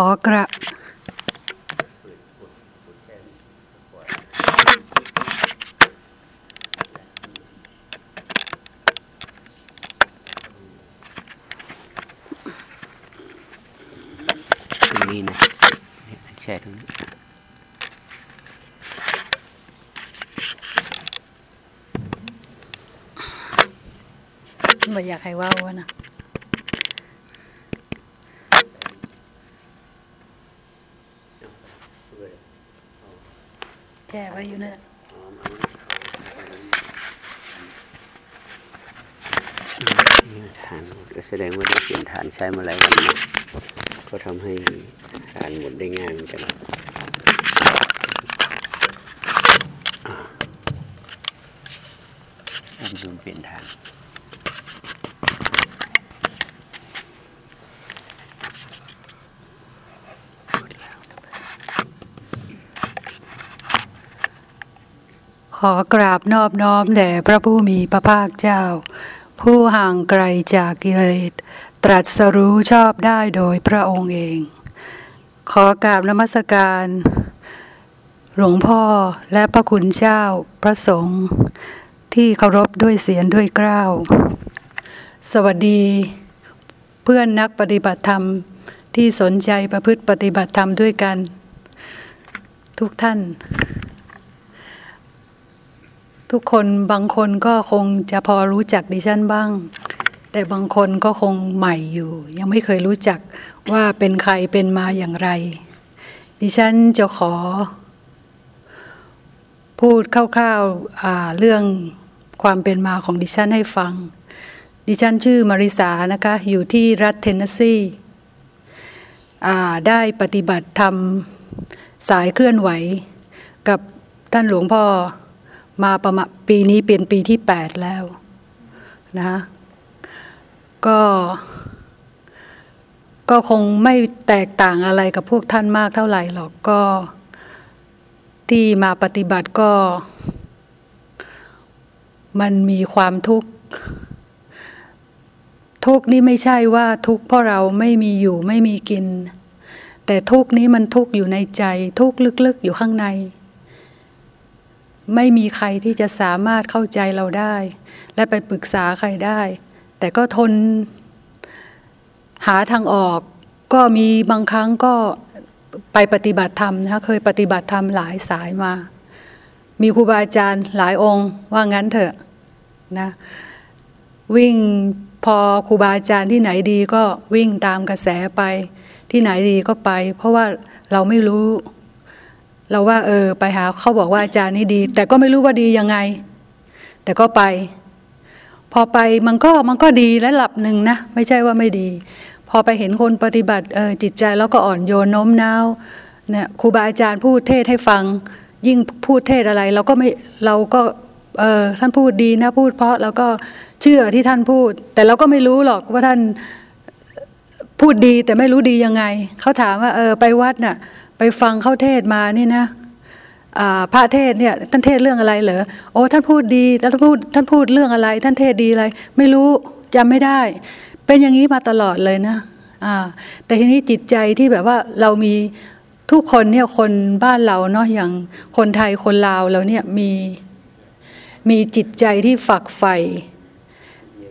อกระ ตรงนี้นะแช่ตรงนี้ไม่อยากให้ว่าวนะ แช่ไว้อยู่นั่นฐานก็แสดงว่าได้เปลี่ยนฐานใช้มาหลายวันนะก็ทำให้ฐานหมุนได้ง่ายเหมือนกันอันซูมเปลี่ยนฐาน ขอกราบนอบน้อมแด่พระผู้มีพระภาคเจ้า ผู้ห่างไกลจากกิเลสตรัสรู้ชอบได้โดยพระองค์เอง ขอกราบนมัสการ หลวงพ่อและพระคุณเจ้าพระสงฆ์ที่เคารพด้วยเสียงด้วยเกล้าวสวัสดี เพื่อนนักปฏิบัติธรรมที่สนใจประพฤติปฏิบัติธรรมด้วยกัน ทุกท่าน ทุกคนบางคนก็คงจะพอรู้จักดิฉันบ้าง แต่บางคนก็คงใหม่อยู่ ยังไม่เคยรู้จักว่าเป็นใครเป็นมาอย่างไร ดิฉันจะขอ พูดคร่าวๆเรื่องความเป็นมาของดิฉันให้ฟัง ดิฉันชื่อมาริสานะคะ อยู่ที่รัฐเทนเนสซีได้ปฏิบัติธรรมสายเคลื่อนไหวกับท่านหลวงพ่อ มาประมาณปีนี้เป็นปีที่ 8 แล้วนะก็ก็คงไม่แตกต่างอะไรกับพวกท่านมากเท่าไหร่หรอกก็ที่มาปฏิบัติก็ มันมีความทุกข์ ทุกข์นี่ไม่ใช่ว่าทุกข์เพราะเราไม่มีอยู่ไม่มีกิน แต่ทุกข์นี้มันทุกข์อยู่ในใจ ทุกข์ลึกๆอยู่ข้างใน ไม่มีใครที่จะสามารถเข้าใจเราได้ และไปปรึกษาใครได้ แต่ก็ทนหาทางออก ก็มีบางครั้งก็ไปปฏิบัติธรรมนะคะเคยปฏิบัติธรรมหลายสายมา มีครูบาอาจารย์หลายองค์ว่างั้นเถอะนะวิ่งพอครูบาอาจารย์ที่ไหนดีก็วิ่งตามกระแสไป ที่ไหนดีก็ไป เพราะว่าเราไม่รู้ เราว่าเออไปหาเขาบอกว่าอาจารย์นี่ดี แต่ก็ไม่รู้ว่าดียังไง แต่ก็ไป พอไปมันก็มันก็ดีและหลับหนึ่งนะ ไม่ใช่ว่าไม่ดี พอไปเห็นคนปฏิบัติเออจิตใจแล้วก็อ่อนโยนโน้มน้าวเนี่ยครูบาอาจารย์พูดเทศให้ฟัง ยิ่งพูดเทศอะไรเราก็ไม่เราก็เออท่านพูดดีนะพูดเพราะแล้วก็เชื่อที่ท่านพูด แต่เราก็ไม่รู้หรอกว่าท่านพูดดีแต่ไม่รู้ดียังไง เขาถามว่าเออไปวัดน่ะ ไปฟังเข้าเทศมานี่นะพระเทศเนี่ยท่านเทศเรื่องอะไรเหรอโอ้ท่านพูดดีท่านพูดท่านพูดเรื่องอะไร ท่านเทศดีอะไร ไม่รู้จำไม่ได้ เป็นอย่างนี้มาตลอดเลยนะแต่ทีนี้จิตใจที่แบบว่าเรามีทุกคนเนี่ยคนบ้านเราเนาะอย่างคนไทยคนลาวเราเนี่ยมีมีจิตใจที่ฝักใฝ่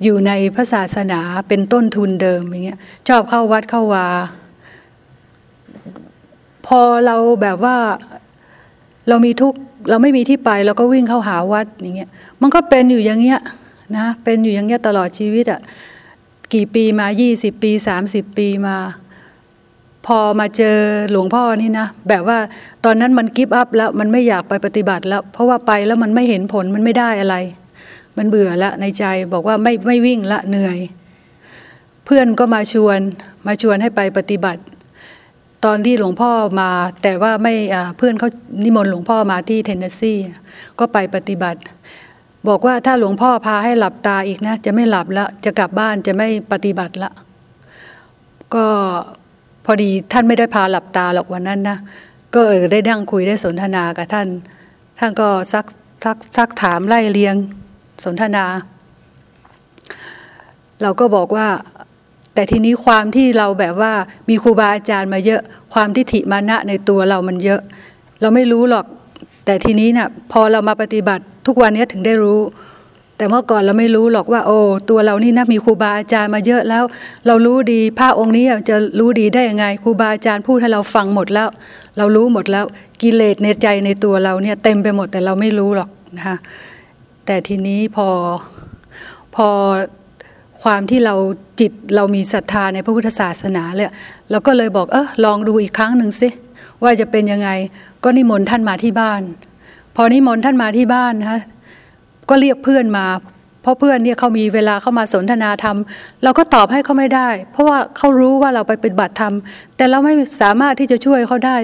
อยู่ในพระศาสนาเป็นต้นทุนเดิมอย่างเงี้ยชอบเข้าวัดเข้าวา พอเราแบบว่าเรามีทุกเราไม่มีที่ไปเราก็วิ่งเข้าหาวัดอย่างเงี้ยมันก็เป็นอยู่อย่างเงี้ยนะเป็นอยู่อย่างเงี้ยตลอดชีวิตอะ่ะกี่ปีมายี่สิบปีสามสิบปีมา พอมาเจอหลวงพ่อนี่นะแบบว่าตอนนั้นมัน give up แล้วมันไม่อยากไปปฏิบัติแล้ว เพราะว่าไปแล้วมันไม่เห็นผลมันไม่ได้อะไร มันเบื่อละในใจบอกว่าไม่ไม่วิ่งละเหนื่อย เพื่อนก็มาชวนมาชวนให้ไปปฏิบัติ ตอนที่หลวงพ่อมา แต่ว่าไม่เพื่อนเขานิมนต์หลวงพ่อมาที่เทนเนสซีก็ไปปฏิบัติ บอกว่าถ้าหลวงพ่อพาให้หลับตาอีกนะ จะไม่หลับแล้วจะกลับบ้านจะไม่ปฏิบัติละ ก็พอดีท่านไม่ได้พาหลับตาหรอกวันนั้นนะก็ได้ดั่งคุยได้สนทนากับท่าน ท่านก็ซักซักซักถามไล่เลียงสนทนา เราก็บอกว่า แต่ทีนี้ความที่เราแบบว่ามีครูบาอาจารย์มาเยอะความทิฏฐิมานะในตัวเรามันเยอะ เราไม่รู้หรอก แต่ทีนี้เนี่ยพอเรามาปฏิบัติทุกวันนี้ถึงได้รู้ แต่เมื่อก่อนเราไม่รู้หรอกว่า โอ้ตัวเรานี่นะมีครูบาอาจารย์มาเยอะแล้ว เรารู้ดีพระองค์นี้จะรู้ดีได้ยังไงครูบาอาจารย์พูดให้เราฟังหมดแล้ว เรารู้หมดแล้วกิเลสในใจในตัวเราเนี่ยเต็มไปหมดแต่เราไม่รู้หรอกนะคะแต่ทีนี้พอพอ ความที่เราจิตเรามีศรัทธาในพระพุทธศาสนาเลยเราก็เลยบอกเออลองดูอีกครั้งหนึ่งสิว่าจะเป็นยังไงก็นิมนต์ท่านมาที่บ้าน พอนิมนต์ท่านมาที่บ้านนะคะก็เรียกเพื่อนมาเพราะเพื่อนเนี่ยเขามีเวลาเข้ามาสนทนาธรรม เราก็ตอบให้เขาไม่ได้ เพราะว่าเขารู้ว่าเราไปปฏิบัติธรรม แต่เราไม่สามารถที่จะช่วยเขาได้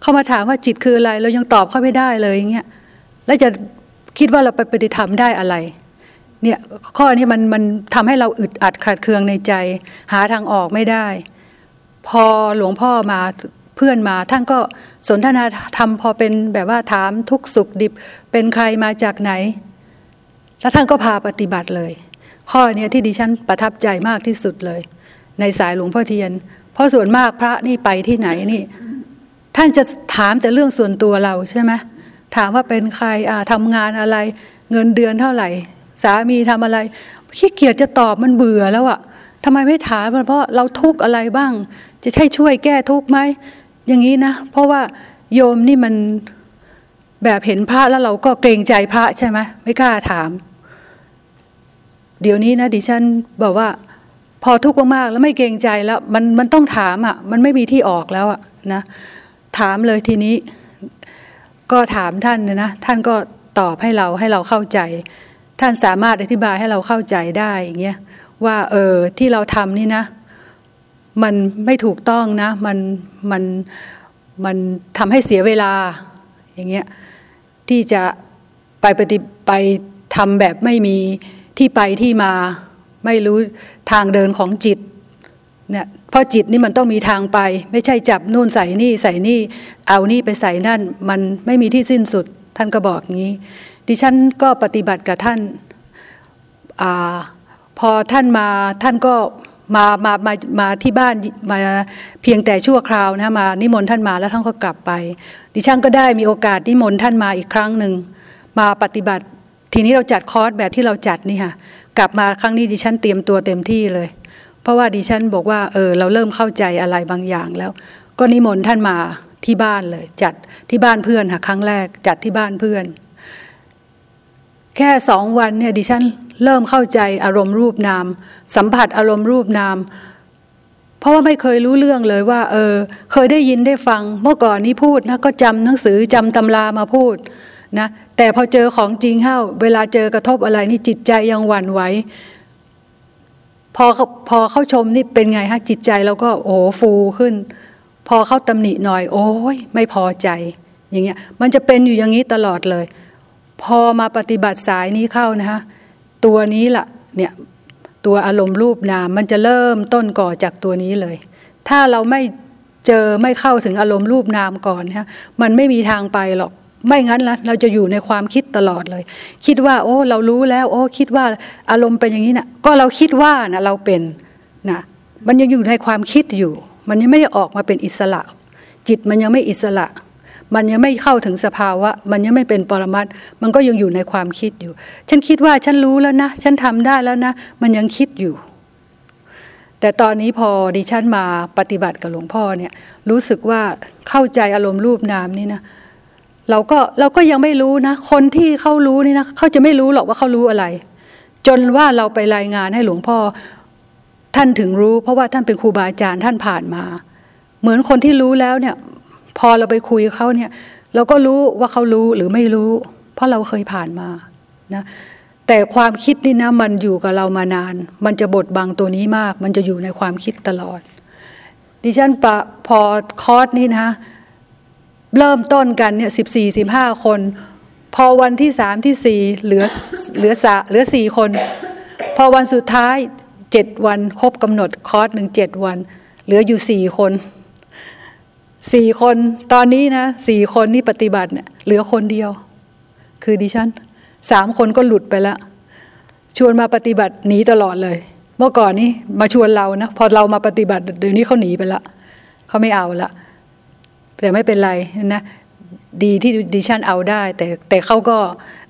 เขามาถามว่าจิตคืออะไร เรายังตอบเขาไม่ได้เลยอย่างเงี้ยแล้วจะคิดว่าเราไปปฏิธรรมได้อะไร เนี่ยข้อนี้มันมันทำให้เราอึดอัดขัดเคืองในใจ หาทางออกไม่ได้ พอหลวงพ่อมาเพื่อนมาท่านก็สนทนาธรรมพอเป็นแบบว่าถามทุกสุขดิบเป็นใครมาจากไหน แล้วท่านก็พาปฏิบัติเลย ข้อนี้ที่ดิฉันประทับใจมากที่สุดเลย ในสายหลวงพ่อเทียน เพราะส่วนมากพระนี่ไปที่ไหนนี่ ท่านจะถามแต่เรื่องส่วนตัวเราใช่ไหมถามว่าเป็นใครทำงานอะไร เงินเดือนเท่าไหร่ สามีทำอะไรขี้เกียจจะตอบมันเบื่อแล้วอะทำไมไม่ถามมันเพราะเราทุกข์อะไรบ้าง จะใช่ช่วยแก้ทุกข์ไหมอย่างนี้นะ เพราะว่าโยมนี่มันแบบเห็นพระแล้วเราก็เกรงใจพระใช่ไหมไม่กล้าถาม เดี๋ยวนี้นะดิฉันบอกว่า พอทุกข์มากๆแล้วไม่เกรงใจแล้ว มันมันต้องถามอะ่ะ มันไม่มีที่ออกแล้วอะ่ะนะ ถามเลยทีนี้ ก็ถามท่านนะท่านก็ตอบให้เราให้เราเข้าใจ ท่านสามารถอธิบายให้เราเข้าใจได้อย่างเงี้ยว่าเออที่เราทำนี่นะ มันไม่ถูกต้องนะ มันมันมันทำให้เสียเวลาอย่างเงี้ยที่จะไปปฏิไปทำแบบไม่มีที่ไปที่มาไม่รู้ทางเดินของจิตเนี่ยเพราะจิตนี่มันต้องมีทางไป ไม่ใช่จับนู่นใส่นี่ใส่นี่เอานี่ไปใส่นั่น มันไม่มีที่สิ้นสุดท่านก็บอกงี้ ดิฉันก็ปฏิบัติกับท่านอาพอท่านมาท่านก็มามามามาที่บ้านมาเพียงแต่ชั่วคราวนะมานิมนต์ท่านมาแล้วท่านก็กลับไป ดิฉันก็ได้มีโอกาสนิมนต์ท่านมาอีกครั้งหนึ่งมาปฏิบัติ ทีนี้เราจัดคอร์สแบบที่เราจัดนี่ค่ะกลับมาครั้งนี้ดิฉันเตรียมตัวเต็มที่เลย เพราะว่าดิฉันบอกว่าเออเราเริ่มเข้าใจอะไรบางอย่างแล้ว ก็นิมนต์ท่านมาที่บ้านเลย จัดที่บ้านเพื่อนค่ะครั้งแรกจัดที่บ้านเพื่อน แค่สองวันเนี่ยดิฉันเริ่มเข้าใจอารมณ์รูปนาม สัมผัสอารมณ์รูปนาม เพราะว่าไม่เคยรู้เรื่องเลยว่า เออ เคยได้ยินได้ฟัง เมื่อก่อนนี้พูดนะก็จำหนังสือจำตำรามาพูดนะแต่พอเจอของจริงเข้า เวลาเจอกระทบอะไรนี่จิตใจยังหวั่นไหวพอพอเข้าชมนี่เป็นไงฮะจิตใจเราก็โอ้ฟูขึ้น พอเข้าตำหนิหน่อย โอ้ยไม่พอใจ อย่างเงี้ยมันจะเป็นอยู่อย่างนี้ตลอดเลย พอมาปฏิบัติสายนี้เข้านะฮะตัวนี้ละเนี่ยตัวอารมณ์รูปนามมันจะเริ่มต้นก่อจากตัวนี้เลย ถ้าเราไม่เจอไม่เข้าถึงอารมณ์รูปนามก่อนฮะมันไม่มีทางไปหรอกไม่งั้นละเราจะอยู่ในความคิดตลอดเลย คิดว่าโอ้เรารู้แล้ว โอ้คิดว่าอารมณ์เป็นอย่างนี้นะก็เราคิดว่านะเราเป็นนะมันยังอยู่ในความคิดอยู่ มันยังไม่ได้ออกมาเป็นอิสระ จิตมันยังไม่อิสระ มันยังไม่เข้าถึงสภาวะ มันยังไม่เป็นปรมัตมันก็ยังอยู่ในความคิดอยู่ ฉันคิดว่าฉันรู้แล้วนะ ฉันทำได้แล้วนะ มันยังคิดอยู่ แต่ตอนนี้พอดิฉันมาปฏิบัติกับหลวงพ่อเนี่ยรู้สึกว่าเข้าใจอารมณ์รูปนามนี่นะเราก็เราก็ยังไม่รู้นะ คนที่เขารู้นี่นะเขาจะไม่รู้หรอกว่าเขารู้อะไร จนว่าเราไปรายงานให้หลวงพ่อท่านถึงรู้ เพราะว่าท่านเป็นครูบาอาจารย์ท่านผ่านมา เหมือนคนที่รู้แล้วเนี่ย พอเราไปคุยเขาเนี่ย เราก็รู้ว่าเขารู้หรือไม่รู้ เพราะเราเคยผ่านมานะแต่ความคิดนี่นะมันอยู่กับเรามานาน มันจะบดบังตัวนี้มาก มันจะอยู่ในความคิดตลอด ดิฉันปะพอคอร์สนี่นะ เริ่มต้นกันเนี่ยสิบสี่สิบห้าคน พอวันที่สามที่สี่เหลือเหลือสะเหลือสี่คน พอวันสุดท้ายเจ็ดวันครบกำหนดคอร์สหนึ่งเจ็ดวัน เหลืออยู่สี่คน สี่คนตอนนี้นะสี่คนนี่ปฏิบัติเนี่ยเหลือคนเดียว คือดิฉันสามคนก็หลุดไปแล้วชวนมาปฏิบัติหนีตลอดเลย เมื่อก่อนนี้มาชวนเรานะพอเรามาปฏิบัติเดี๋ยวนี้เขาหนีไปละเขาไม่เอาละแต่ไม่เป็นไรนะดีที่ดิฉันเอาได้ แต่แต่เขาก็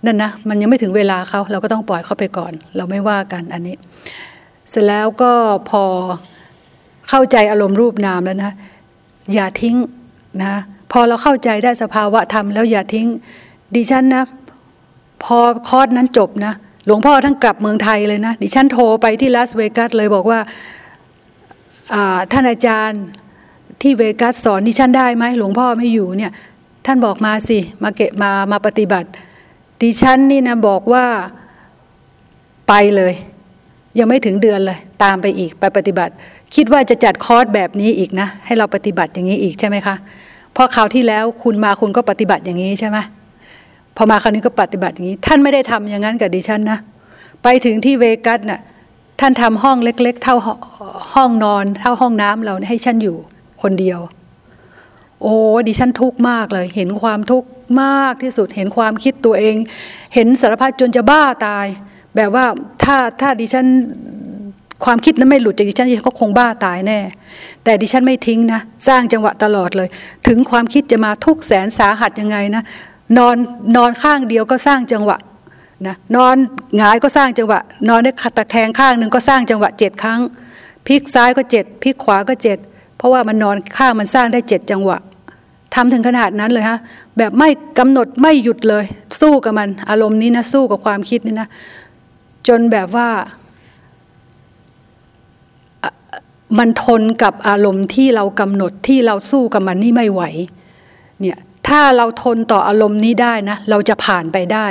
นั่นนะมันยังไม่ถึงเวลาเขาเราก็ต้องปล่อยเขาไปก่อน เราไม่ว่ากันอันนี้ เสร็จแล้วก็พอเข้าใจอารมณ์รูปนามแล้วนะ อย่าทิ้งนะพอเราเข้าใจได้สภาวะธรรมแล้วอย่าทิ้งดิฉันนะ พอคอร์สนั้นจบนะ หลวงพ่อท่านกลับเมืองไทยเลยนะ ดิฉันโทรไปที่ลาสเวกัสเลยบอกว่าท่านอาจารย์ที่เวกัสสอนดิฉันได้ไหมหลวงพ่อไม่อยู่เนี่ย ท่านบอกมาสิมาเกะมามาปฏิบัติ ดิฉันนี่นะบอกว่าไปเลย ยังไม่ถึงเดือนเลย ตามไปอีกไปปฏิบัติ คิดว่าจะจัดคอร์สแบบนี้อีกนะ ให้เราปฏิบัติอย่างนี้อีกใช่ไหมคะเพราะคราวที่แล้วคุณมาคุณก็ปฏิบัติอย่างนี้ใช่ไหมพอมาคราวนี้ก็ปฏิบัติอย่างนี้ ท่านไม่ได้ทำอย่างนั้นกับดิฉันนะไปถึงที่เวกัสน่ะท่านทำห้องเล็ก ๆ เท่าห้องนอนเท่าห้องน้ำเราให้ฉันอยู่คนเดียว โอ้ดิฉันทุกข์มากเลย เห็นความทุกข์มากที่สุดเห็นความคิดตัวเอง เห็นสารพัดจนจะบ้าตาย แบบว่าถ้าถ้าดิฉัน ความคิดนั้นไม่หลุดจากดิฉันก็คงบ้าตายแน่ แต่ดิฉันไม่ทิ้งนะ สร้างจังหวะตลอดเลย ถึงความคิดจะมาทุกแสนสาหัสยังไงนะ นอนนอนข้างเดียวก็สร้างจังหวะนะนอนหงายก็สร้างจังหวะ นอนได้ขัดตะแคงข้างหนึ่งก็สร้างจังหวะเจ็ดครั้งพลิกซ้ายก็เจ็ดพลิกขวาก็เจ็ดเพราะว่ามันนอนข้างมันสร้างได้เจ็ดจังหวะทำถึงขนาดนั้นเลยฮะแบบไม่กำหนดไม่หยุดเลย สู้กับมันอารมณ์นี้นะสู้กับความคิดนี่นะ จนแบบว่า มันทนกับอารมณ์ที่เรากำหนดที่เราสู้กับมันนี่ไม่ไหวเนี่ยถ้าเราทนต่ออารมณ์นี้ได้นะ เราจะผ่านไปได้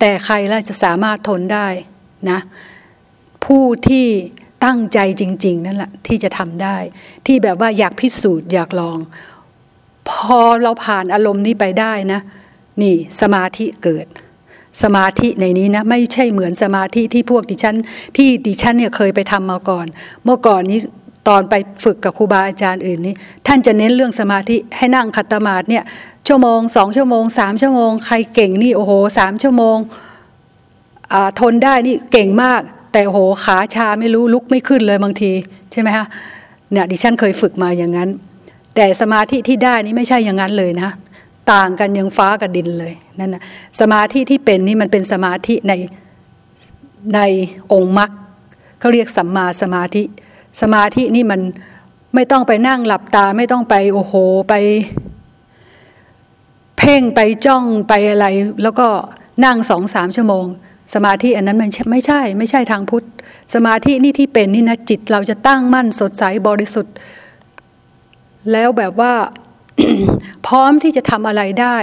แต่ใครล่ะจะสามารถทนได้นะผู้ที่ตั้งใจจริง ๆ นั่นแหละที่จะทำได้ ที่แบบว่าอยากพิสูจน์อยากลอง พอเราผ่านอารมณ์นี้ไปได้นะ นี่สมาธิเกิด สมาธิในนี้นะไม่ใช่เหมือนสมาธิที่พวกดิฉันที่ดิฉันเนี่ยเคยไปทำมาก่อน เมื่อก่อนนี้ ตอนไปฝึกกับครูบาอาจารย์อื่นนี้ท่านจะเน้นเรื่องสมาธิให้นั่งขัดตมาดเนี่ยชั่วโมงสองชั่วโมงสามชั่วโมง ใครเก่งนี่โอ้โหสามชั่วโมงทนได้นี่เก่งมาก แต่โอ้โหขาชาไม่รู้ลุกไม่ขึ้นเลยบางทีใช่ไหมคะเนี่ยดิฉันเคยฝึกมาอย่างนั้น แต่สมาธิที่ได้นี่ไม่ใช่อย่างนั้นเลยนะ ต่างกันยังฟ้ากับดินเลยนั่นนะสมาธิที่เป็นนี่มันเป็นสมาธิในในองค์มรรคเขาเรียกสัมมาสมาธิ สมาธินี่มันไม่ต้องไปนั่งหลับตาไม่ต้องไปโอ้โหไป เพ่งไปจ้องไปอะไร แล้วก็นั่งสองสามชั่วโมง สมาธิอันนั้นมันไม่ใช่ ไม่ใช่ทางพุทธ สมาธินี่ที่เป็นนี่นะจิตเราจะตั้งมั่นสดใสบริสุทธิ์ แล้วแบบว่าพร้อมที่จะทำอะไรได้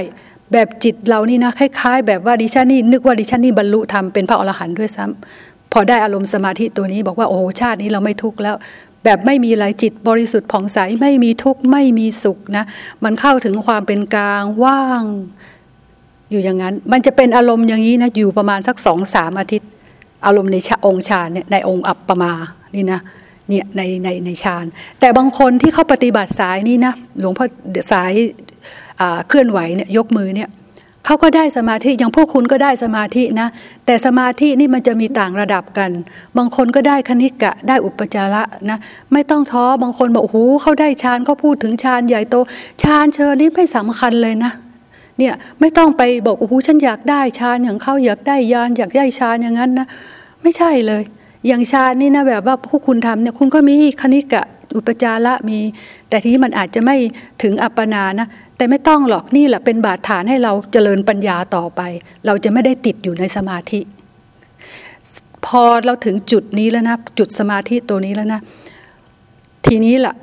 แบบจิตเรานี่นะคล้าย ๆ แบบว่าดิฉันนี่นึกว่าดิฉันนี่บรรลุธรรมเป็นพระอรหันต์ด้วยซ้ำ พอได้อารมณ์สมาธิตัวนี้บอกว่าโอ้ชาตินี้เราไม่ทุกข์แล้ว แบบไม่มีอะไรจิตบริสุทธิ์ผ่องใสไม่มีทุกข์ไม่มีสุขนะมันเข้าถึงความเป็นกลางว่าง อยู่อย่างนั้น มันจะเป็นอารมณ์อย่างนี้นะอยู่ประมาณสักสองสามอาทิตย์ อารมณ์ในองค์ฌานเนี่ยในองค์อัปปมานี่นะเนี่ยในในในฌานแต่บางคนที่เขาปฏิบัติสายนี้นะหลวงพ่อสายเคลื่อนไหวเนี่ยยกมือเนี่ย เขาก็ได้สมาธิอย่างพวกคุณก็ได้สมาธินะ แต่สมาธินี่มันจะมีต่างระดับกัน บางคนก็ได้คณิกะได้อุปจาระนะ ไม่ต้องท้อบางคนบอกโอ้โหเขาได้ฌานเขาพูดถึงฌานใหญ่โตฌานเชิญนี่ไม่สำคัญเลยนะเนี่ยไม่ต้องไปบอกโอ้โหฉันอยากได้ฌานอย่างเขาอยากได้ยานอยากได้ฌานอย่างนั้นนะ ไม่ใช่เลย อย่างฌานนี่นะแบบว่าพวกคุณทำเนี่ยคุณก็มีคณิกะอุปจาระมี แต่ทีนี้มันอาจจะไม่ถึงอัปปนานะแต่ไม่ต้องหรอกนี่แหละเป็นบาดฐานให้เราเจริญปัญญาต่อไป เราจะไม่ได้ติดอยู่ในสมาธิ พอเราถึงจุดนี้แล้วนะ จุดสมาธิตัวนี้แล้วนะ ทีนี้ล่ะ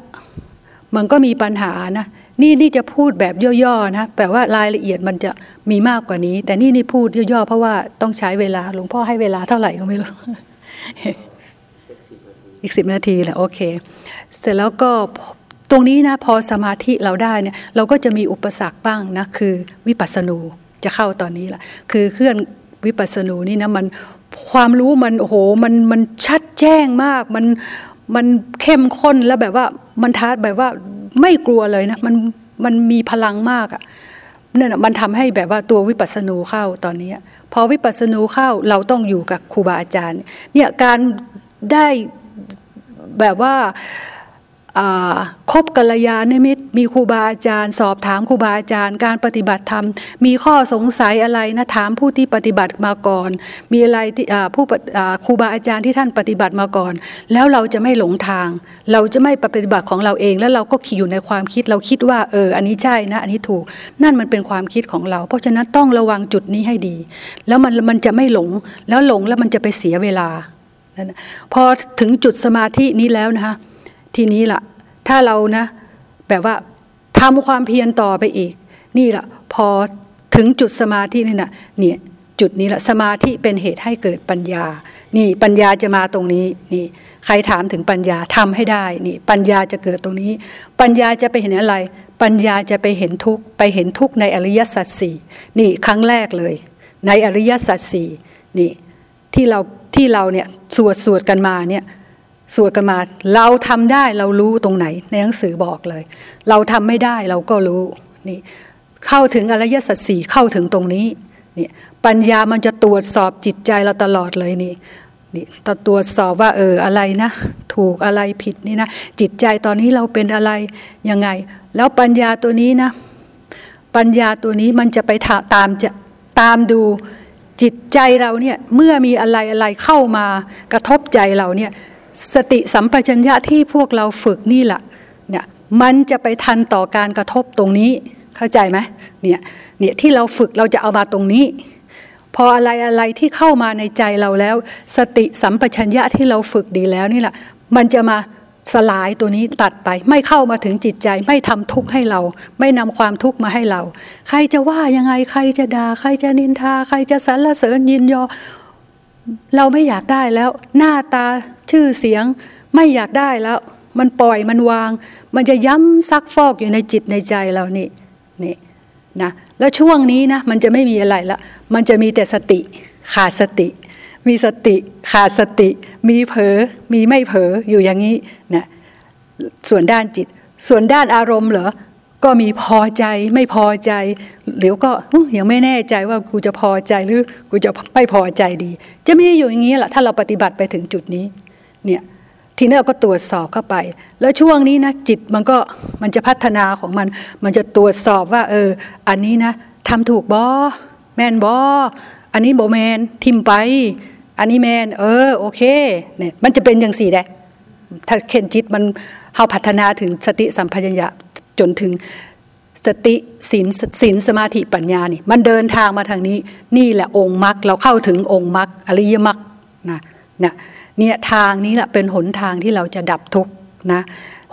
มันก็มีปัญหานะนี่นี่จะพูดแบบย่อๆนะแปลว่ารายละเอียดมันจะมีมากกว่านี้ แต่นี่นี่พูดย่อๆเพราะว่าต้องใช้เวลาหลวงพ่อให้เวลาเท่าไหร่ก็ไม่รู้อีกสิบนาทีแหละโอเค เสร็จแล้วก็ ตรงนี้นะพอสมาธิเราได้เนี่ยเราก็จะมีอุปสรรคบ้างนะคือวิปัสสนูจะเข้าตอนนี้แหละคือเคลื่อนวิปัสสนูนี่นะมันความรู้มันโอ้โหมันมันชัดแจ้งมากมันมันเข้มข้นแล้วแบบว่ามันท้าแบบว่าไม่กลัวเลยนะมันมันมีพลังมากอะ่ะนั่นมันทำให้แบบว่าตัววิปัสสนูเข้าตอนนี้พอวิปัสสนูเข้าเราต้องอยู่กับครูบาอาจารย์เนี่ยการได้แบบว่า คบกัลยาณมิตร มีครูบาอาจารย์ สอบถามครูบาอาจารย์ การปฏิบัติธรรม มีข้อสงสัยอะไรนะถามผู้ที่ปฏิบัติมาก่อน มีอะไรที่ผู้ครูบาอาจารย์ที่ท่านปฏิบัติมาก่อน แล้วเราจะไม่หลงทาง เราจะไม่ปฏิบัติของเราเอง แล้วเราก็คิดอยู่ในความคิดเราคิดว่าเอออันนี้ใช่นะ อันนี้ถูกนั่นมันเป็นความคิดของเรา เพราะฉะนั้นต้องระวังจุดนี้ให้ดี แล้วมันมันจะไม่หลงแล้วหลงแล้วมันจะไปเสียเวลาพอถึงจุดสมาธินี้แล้วนะคะ ทีนี้ล่ะ ถ้าเรานะ แบบว่าทำความเพียรต่อไปอีก นี่แหละพอถึงจุดสมาธินี่นะเนี่ยจุดนี้แหละสมาธิเป็นเหตุให้เกิดปัญญา นี่ปัญญาจะมาตรงนี้นี่ ใครถามถึงปัญญาทำให้ได้นี่ ปัญญาจะเกิดตรงนี้ ปัญญาจะไปเห็นอะไร ปัญญาจะไปเห็นทุกไปเห็นทุกในอริยสัจสี่นี่ครั้งแรกเลย ในอริยสัจสี่นี่ที่เราที่เราเนี่ยสวดสวดกันมาเนี่ย สวดกันมาเราทำได้เรารู้ตรงไหน ในหนังสือบอกเลย เราทำไม่ได้เราก็รู้นี่เข้าถึงอริยสัจสี่เข้าถึงตรงนี้นี่ปัญญามันจะตรวจสอบจิตใจเราตลอดเลยนี่นี่ตรวจสอบว่าเอออะไรนะ ถูกอะไรผิดนี่นะจิตใจตอนนี้เราเป็นอะไรยังไง แล้วปัญญาตัวนี้นะ ปัญญาตัวนี้มันจะไปตามจะตามดูจิตใจเราเนี่ยเมื่อมีอะไรอะไรเข้ามากระทบใจเราเนี่ย สติสัมปชัญญะที่พวกเราฝึกนี่แหละเนี่ยมันจะไปทันต่อการกระทบตรงนี้เข้าใจไหมเนี่ยเนี่ยที่เราฝึกเราจะเอามาตรงนี้ พออะไรอะไรที่เข้ามาในใจเราแล้ว สติสัมปชัญญะที่เราฝึกดีแล้วนี่แหละมันจะมาสลายตัวนี้ตัดไปไม่เข้ามาถึงจิตใจ ไม่ทำทุกข์ให้เรา ไม่นำความทุกข์มาให้เรา ใครจะว่ายังไงใครจะด่าใครจะนินทา ใครจะสรรเสริญยินยอ เราไม่อยากได้แล้ว หน้าตาชื่อเสียงไม่อยากได้แล้ว มันปล่อยมันวาง มันจะย้ำซักฟอกอยู่ในจิตในใจเรานี่นี่นะแล้วช่วงนี้นะมันจะไม่มีอะไรละมันจะมีแต่สติขาดสติ มีสติขาดสติ มีเผลอมีไม่เผลออยู่อย่างนี้นะส่วนด้านจิต ส่วนด้านอารมณ์เหรอ ก็มีพอใจไม่พอใจหรือก็ยังไม่แน่ใจว่ากูจะพอใจหรือกูจะไม่พอใจดี จะมีอยู่อย่างนี้แหละถ้าเราปฏิบัติไปถึงจุดนี้เนี่ยทีนี้เราก็ตรวจสอบเข้าไป แล้วช่วงนี้นะจิตมันก็มันจะพัฒนาของมัน มันจะตรวจสอบว่า เออ อันนี้นะทำถูกบอแมนบออันนี้โบแมนทิมไป อันนี้แมน เออโอเคเนี่ยมันจะเป็นอย่างสี่ได้ถ้าเข็นจิตมันเฮาพัฒนาถึงสติสัมปชัญญะ จนถึงสติศีลศีลสมาธิปัญญานี่มันเดินทางมาทางนี้ นี่แหละองค์มรรคเราเข้าถึงองค์มรรคอริยมรรคนะนะเนี่ยทางนี้แหละเป็นหนทางที่เราจะดับทุกข์นะ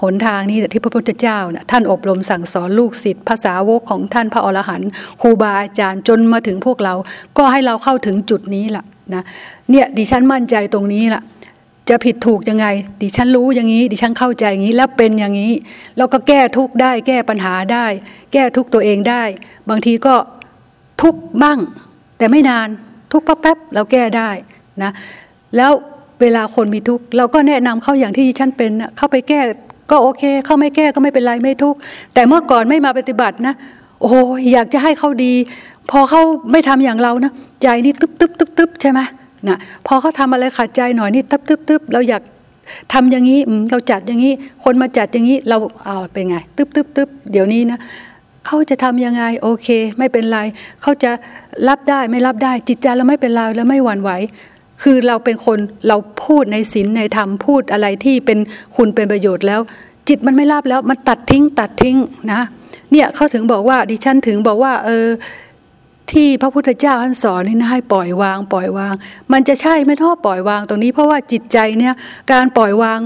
หนทางนี้ที่พระพุทธเจ้านะท่านอบรมสั่งสอนลูกศิษย์ภาษาวกของท่านพระอรหันต์ครูบาอาจารย์จนมาถึงพวกเรา ก็ให้เราเข้าถึงจุดนี้แหละนะเนี่ยดิฉันมั่นใจตรงนี้ล่ะ จะผิดถูกยังไง ดิฉันรู้อย่างนี้ ดิฉันเข้าใจอย่างนี้ แล้วเป็นอย่างนี้ แล้วก็แก้ทุกได้ แก้ปัญหาได้ แก้ทุกตัวเองได้ บางทีก็ทุกบ้าง แต่ไม่นานทุกแป๊บๆเราแก้ได้นะ แล้วเวลาคนมีทุกข์เราก็แนะนำเขาอย่างที่ดิฉันเป็นเข้าไปแก้ก็โอเค เข้าไม่แก้ก็ไม่เป็นไรไม่ทุกข์แต่เมื่อก่อนไม่มาปฏิบัตินะ โอ้อยากจะให้เขาดี พอเขาไม่ทำอย่างเรานะ ใจนี่ตึ๊บตึ๊บตึ๊บตึ๊บใช่ไหม นะพอเขาทาอะไรขัดใจหน่อยนี่ตึ๊บตึ๊บตึ๊บเราอยากทำอย่างนี้เราจัดอย่างนี้ คนมาจัดอย่างนี้เราเอาเป็นไง ตึ๊บตึ๊บตึ๊บเดี๋ยวนี้นะเขาจะทำยังไงโอเค ไม่เป็นไรเขาจะรับได้ไม่รับได้ จิตใจเราไม่เป็นไรแล้วไม่หวั่นไหวคือเราเป็นคนเราพูดในศีลในธรรมพูดอะไรที่เป็นคุณเป็นประโยชน์แล้ว จิตมันไม่รับแล้วมันตัดทิ้งตัดทิ้งนะเนี่ยเขาถึงบอกว่าดิฉันถึงบอกว่าเออ ที่พระพุทธเจ้าท่านสอนนี่นะให้ปล่อยวาง ปล่อยวาง มันจะใช่ไม่ท้อปล่อยวางตรงนี้ เพราะว่าจิตใจเนี่ยการปล่อยวาง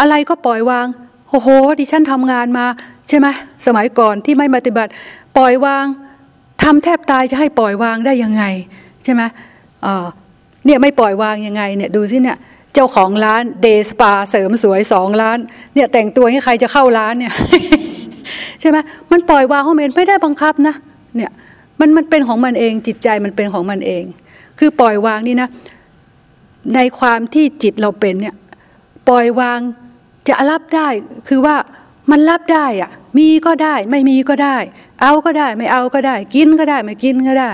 อะไรก็ปล่อยวางโอ้โหดิฉันทำงานมา ใช่ไหมสมัยก่อนที่ไม่ปฏิบัติ ปล่อยวางทำแทบตายจะให้ปล่อยวางได้ยังไง ใช่ไหมเนี่ยไม่ปล่อยวางยังไงเนี่ยดูสิเนี่ยเจ้าของร้านเดสปาเสริมสวยสองล้านเนี่ยแต่งตัวให้ใครจะเข้าร้านเนี่ยใช่ไหมมันปล่อยวางเขาเองไม่ได้บังคับนะเนี่ย มันมันเป็นของมันเอง จิตใจมันเป็นของมันเอง คือปล่อยวางนี่นะ ในความที่จิตเราเป็นเนี่ยปล่อยวางจะรับได้คือว่ามันรับได้อะมีก็ได้ ไม่มีก็ได้ เอาก็ได้ ไม่เอาก็ได้ กินก็ได้ ไม่กินก็ได้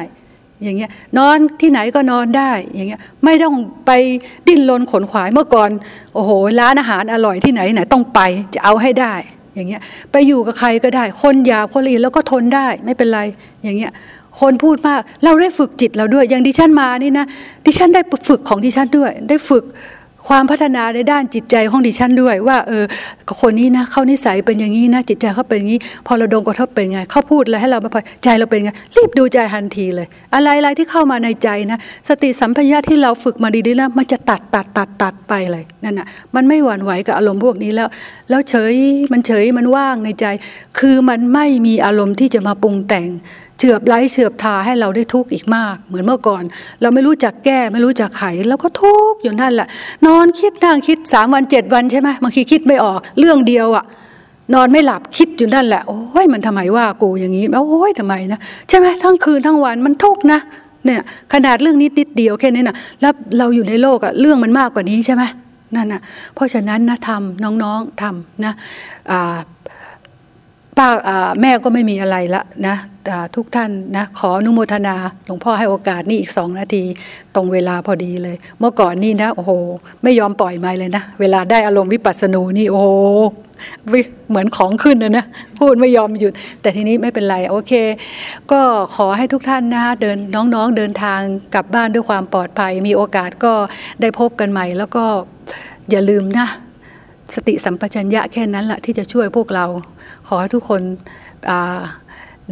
อย่างเงี้ยนอนที่ไหนก็นอนได้อย่างเงี้ยไม่ต้องไปดิ้นรนขนขวายเมื่อก่อนโอ้โหร้านอาหารอร่อยที่ไหนไหนต้องไปจะเอาให้ได้ อย่างเงี้ยไปอยู่กับใครก็ได้ คนหยาบคนละเอียดแล้วก็ทนได้ไม่เป็นไรอย่างเงี้ยคนพูดมากเราได้ฝึกจิตเราด้วย อย่างดิฉันมานี่นะดิฉันได้ฝึกของดิฉันด้วย ได้ฝึก ความพัฒนาในด้านจิตใจของดิฉันด้วยว่าเออคนนี้นะเขานิสัยเป็นอย่างนี้นะจิตใจเขาเป็นอย่างนี้ พอเราโดนกระทบเป็นไงเขาพูดอะไรให้เราไม่พอใจเราเป็นไงรีบดูใจทันทีเลย อะไรอะไรที่เข้ามาในใจนะสติสัมปชัญญะที่เราฝึกมาดีๆแล้วมันจะตัดตัดตัดตัดไปเลยนั่นน่ะมันไม่หวั่นไหวกับอารมณ์พวกนี้แล้ว แล้วเฉยมันเฉยมันว่างในใจ คือมันไม่มีอารมณ์ที่จะมาปรุงแต่งเฉือบไล้เฉือบทาให้เราได้ทุกข์อีกมาก เหมือนเมื่อก่อน เราไม่รู้จักแก้ ไม่รู้จักไขเราก็ทุกข์อยู่นั่นแหละ นอนคิดนั่งคิดสามวันเจ็ดวันใช่ไหมบางทีคิดไม่ออกเรื่องเดียวอะนอนไม่หลับคิดอยู่นั่นแหละโอ้ยมันทำไมว่ากูอย่างนี้โอ้ยทำไมนะใช่ไหมทั้งคืนทั้งวันมันทุกข์นะเนี่ยขนาดเรื่องนิดนิดเดียวแค่นี้นะแล้วเราอยู่ในโลกอะเรื่องมันมากกว่านี้ใช่ไหมนั่นนะเพราะฉะนั้นนะทำน้องๆทำนะอ่า ป้าแม่ก็ไม่มีอะไรละนะทุกท่านนะขออนุโมทนาหลวงพ่อให้โอกาสนี่อีกสองนาที ตรงเวลาพอดีเลย เมื่อก่อนนี่นะโอ้โห ไม่ยอมปล่อยไม่เลยนะ เวลาได้อารมณ์วิปัสสนูนี่โอ้โหเหมือนของขึ้นนะนะพูดไม่ยอมหยุด แต่ทีนี้ไม่เป็นไรโอเค ก็ขอให้ทุกท่านนะคะเดินน้องๆเดินทางกลับบ้านด้วยความปลอดภัย มีโอกาสก็ได้พบกันใหม่ แล้วก็อย่าลืมนะ สติสัมปชัญญะแค่นั้นแหละที่จะช่วยพวกเรา ขอให้ทุกคนอ่า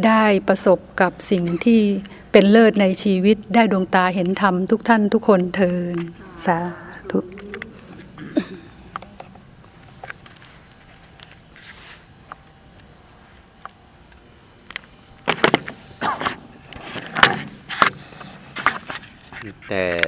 ได้ประสบกับสิ่งที่เป็นเลิศในชีวิตได้ดวงตาเห็นธรรมทุกท่านทุกคนเทินสาธุแต่